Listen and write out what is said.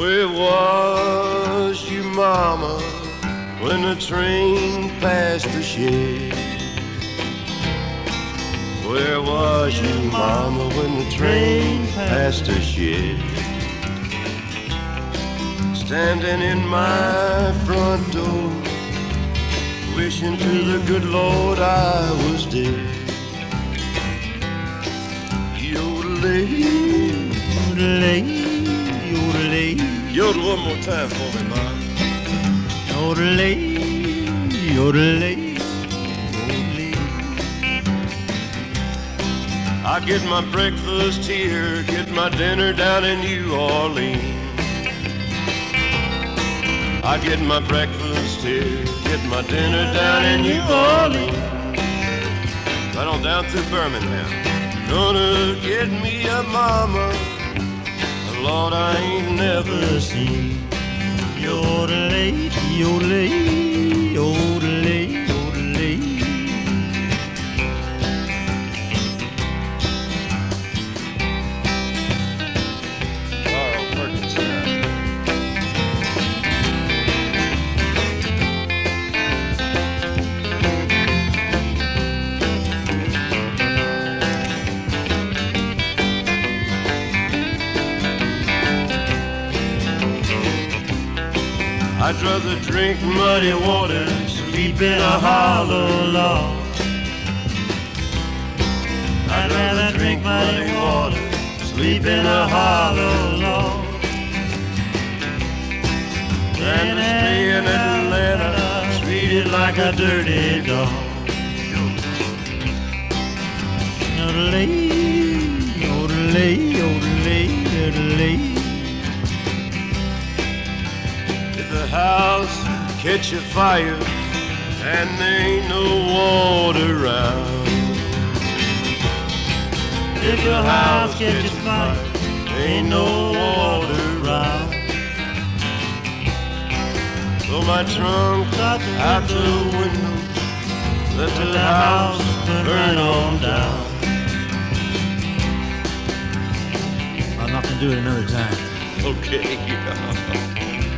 Where was you, Mama, when the train passed the shed? Where was you, Mama, when the train passed the shed? Standing in my front door, wishing to the good Lord I was dead. Yodelay, yodelay, yodel one more time for me, Mom. yodelay, yodelay, yodelay. I get my breakfast here, get my dinner down in New Orleans. I get my breakfast here, get my dinner down in New Orleans. Right on down through Birmingham. Gonna get me a mama, Lord I ain't never seen. Yodelay, yodelay, yodelay, oh, yodelay. I'd rather drink muddy water, sleep in a hollow log. I'd rather drink muddy water, sleep in a hollow log. Than to stay in Atlanta, treated like a dirty dog. Yodelay, yodelay, yodelay, yodelay. If the house catch a fire and there ain't no water around. If the house catches fire, ain't no water around. So my trunk out the window, let the house burn on down. I'm not gonna do it another time. Okay, yeah.